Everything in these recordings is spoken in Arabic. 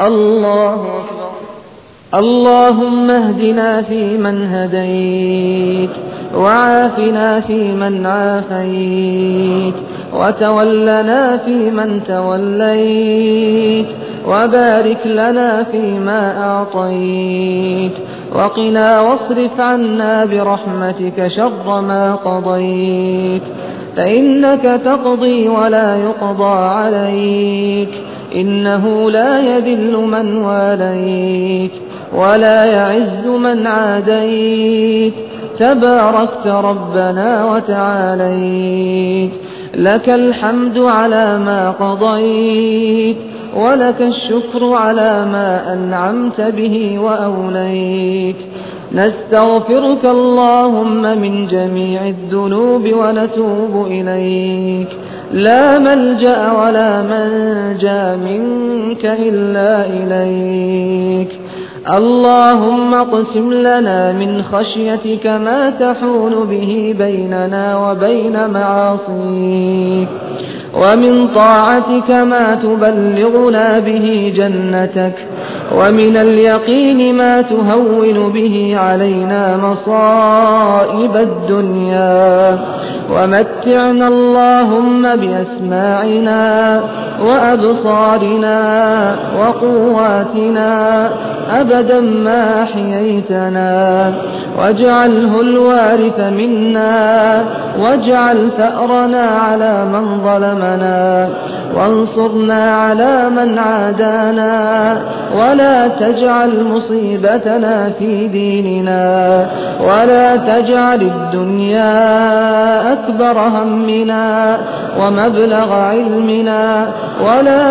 الله أكبر. اللهم اهدنا فيمن هديت وعافنا فيمن عافيت وتولنا فيمن توليت وبارك لنا فيما أعطيت وقنا واصرف عنا برحمتك شر ما قضيت فإنك تقضي ولا يقضى عليك. إنه لا يذل من واليت ولا يعز من عاديت. تباركت ربنا وتعاليت. لك الحمد على ما قضيت ولك الشكر على ما أنعمت به وأوليت. نستغفرك اللهم من جميع الذنوب ونتوب إليك. لا ملجأ ولا منجأ منك إلا إليك. اللهم اقسم لنا من خشيتك ما تحول به بيننا وبين معاصيك. ومن طاعتك ما تبلغنا به جنتك. ومن اليقين ما تهون به علينا مصائب الدنيا. ومتعنا اللهم بأسماعنا وأبصارنا وقواتنا أبدا ما أحييتنا واجعله الوارث منا واجعل ثأرنا على من ظلمنا وانصرنا على من عادانا ولا تجعل مصيبتنا في ديننا ولا تجعل الدنيا أكبر همنا ومبلغ علمنا ولا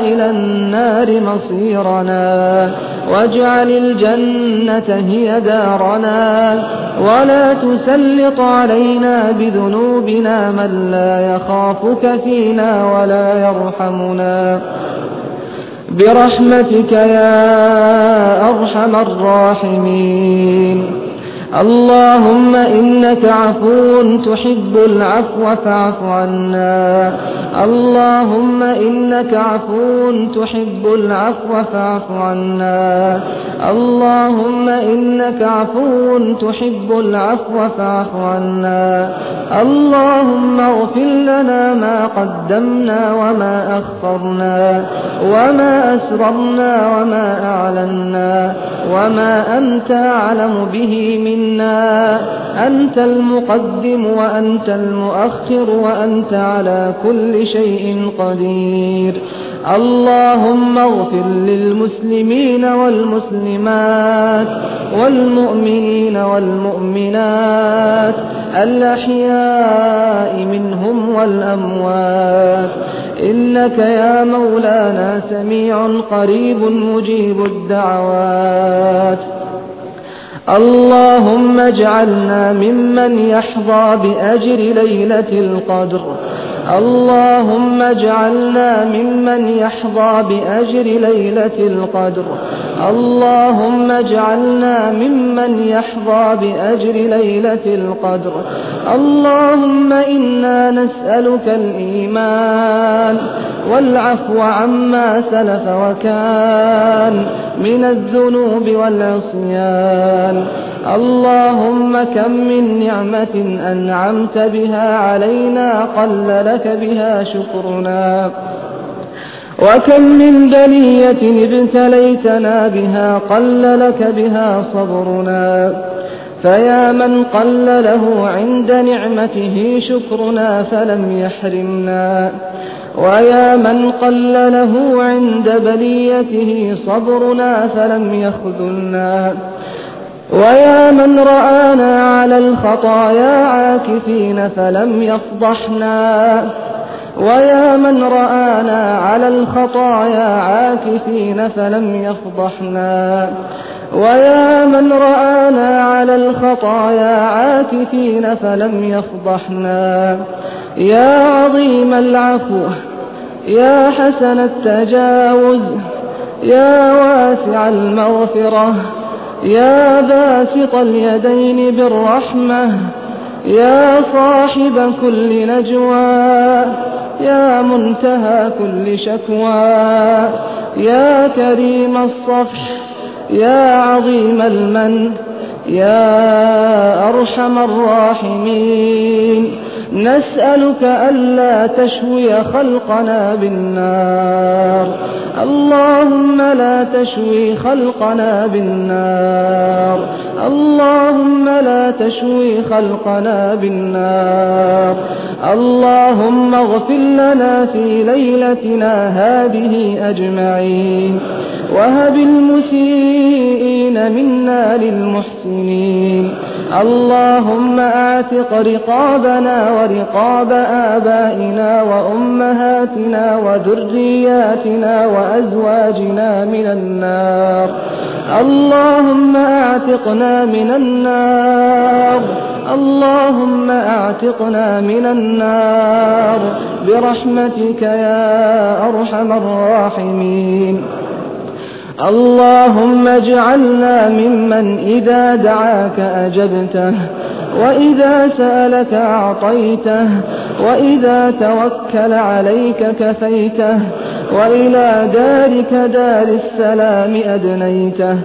إلى النار مصيرنا واجعل الجنة هي دارنا ولا تسلط علينا بذنوبنا من لا يخافك فينا ولا يرحمنا. برحمتك يا أرحم الراحمين. اللهم إنك عفو تحب العفو فاعف عنا. اللهم إنك عفو تحب العفو فاعف عنا. اللهم إنك عفو تحب العفو فاعف عنا. اللهم اغفر لنا ما قدمنا وما أخطرنا وما أسررنا وما أعلنا وما أنت أعلم به منا أنت المقدم وأنت المؤخر وأنت على كل شيء قدير. اللهم اغفر للمسلمين والمسلمات والمؤمنين والمؤمنات الأحياء منهم والأموات. إنك يا مولانا سميع قريب مجيب الدعوات. اللهم اجعلنا ممن يحظى بأجر ليلة القدر. اللهم اجعلنا ممن يحظى بأجر ليلة القدر. اللهم اجعلنا ممن يحظى بأجر ليلة القدر. اللهم إنا نسألك الإيمان والعفو عما سلف وكان من الذنوب والعصيان. اللهم كم من نعمة أنعمت بها علينا قل لك بها شكرنا. وكم من بلية ابتليتنا بها قل لك بها صبرنا. فيا من قل له عند نعمته شكرنا فلم يحرمنا. ويا من قل له عند بليته صبرنا فلم يخذلنا. ويا من رآنا على الخطايا عاكفين فلم يفضحنا ويا من رآنا على الخطايا عاكفين فلم يفضحنا ويا من رآنا على الخطايا عاكفين فلم يفضحنا يا عظيم العفو يا حسن التجاوز يا واسع المغفرة يا باسط اليدين بالرحمة يا صاحب كل نجوى يا منتهى كل شكوى يا كريم الصفح يا عظيم المن يا أرحم الراحمين. نسألك ألا تشوي خلقنا بالنار. اللهم لا تشوي خلقنا بالنار. اللهم لا تشوي خلقنا بالنار. اللهم اغفر لنا في ليلتنا هذه أجمعين. وهب المسيئين منا للمحسنين. اللهم اعتق رقابنا ورقاب آبائنا وأمهاتنا وذرياتنا وأزواجنا من النار. اللهم أعتقنا من النار. اللهم أعتقنا من النار. برحمتك يا أرحم الراحمين. اللهم اجعلنا ممن إذا دعاك أجبته وإذا سألك أعطيته وإذا توكل عليك كفيته وإلى دارك دار السلام أدنيته.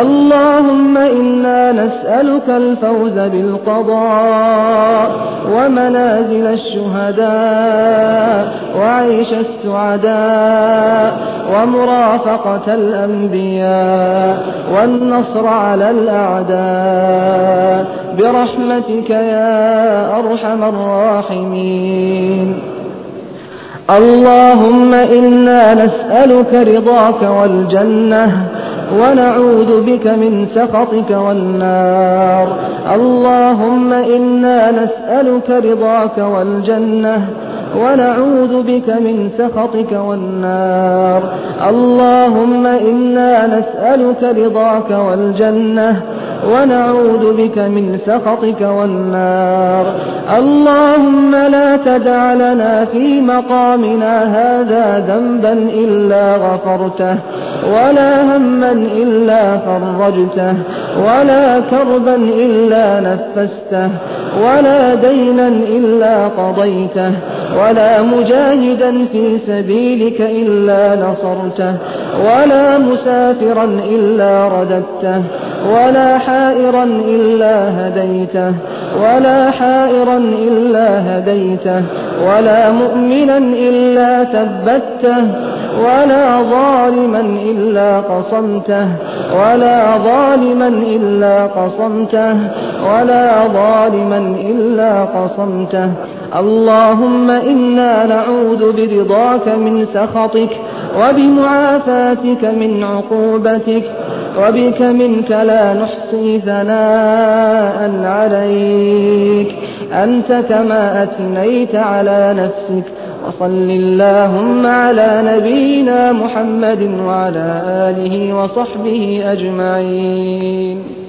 اللهم إنا نسألك الفوز بالقضاء ومنازل الشهداء وعيش السعداء ومرافقة الأنبياء والنصر على الأعداء برحمتك يا أرحم الراحمين. اللهم إنا نسألك رضاك والجنة ونعوذ بك من سخطك والنار. اللهم إنا نسألك رضاك والجنة ونعوذ بك من سخطك والنار. اللهم إنا نسألك رضاك والجنة ونعوذ بك من سخطك والنار. اللهم لا تدع لنا في مقامنا هذا ذنبا إلا غفرته ولا هما إلا فرجته ولا كربا إلا نفسته ولا دينا إلا قضيته ولا مجاهدا في سبيلك إلا نصرته ولا مسافرا إلا رددته. ولا حائرا إلا هديته ولا حائرا إلا هديته ولا مؤمنا إلا ثبته ولا ظالما إلا قصمته ولا ظالما إلا قصمته ولا ظالما إلا قصمته. اللهم إنا نعوذ برضاك من سخطك وبمعافاتك من عقوبتك. وبك منك لا نحصي ثناء عليك. أنت كما أثنيت على نفسك. وصل اللهم على نبينا محمد وعلى آله وصحبه أجمعين.